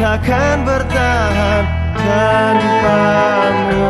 takkan bertahan tanpamu.